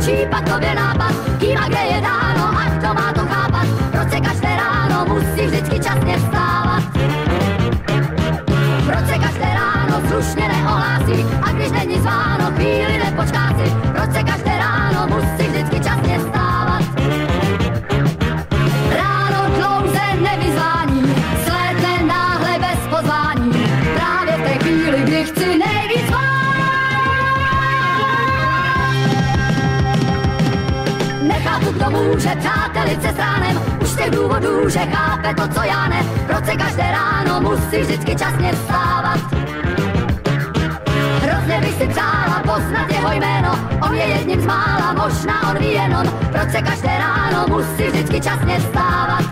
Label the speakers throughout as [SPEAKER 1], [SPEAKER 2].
[SPEAKER 1] případkově nápad, kým a kde je dáno a kdo má to chápat, proč se každé ráno musí vždycky časně vstávat. Proč se každé ráno slušně neohlásí a když není zváno, Může přátelice s ránem, už z těch důvodů, že chápe to, co já ne, proč se každé ráno musí vždycky časně vstávat. Hrozně bych si přála poznat jeho jméno, on je jedním z mála, možná on ví jenom, proč se každé ráno musí vždycky časně vstávat.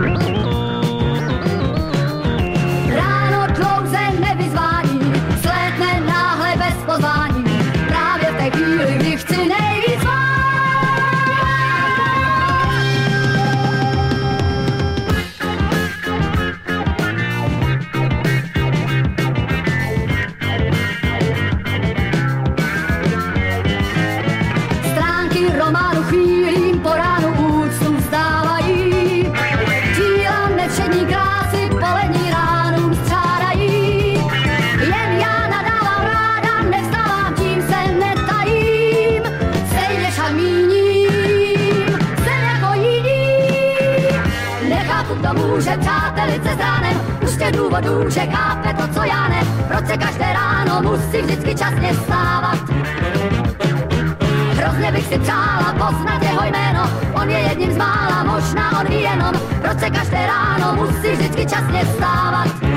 [SPEAKER 1] Ráno kdo může přátelice s ránem, už těch důvodů, že chápe to, co já ne. Proč se každé ráno musí vždycky časně vstávat? Hrozně bych si přála poznat jeho jméno, on je jedním z mála, možná on ví jenom, proč se každé ráno musí vždycky časně vstávat.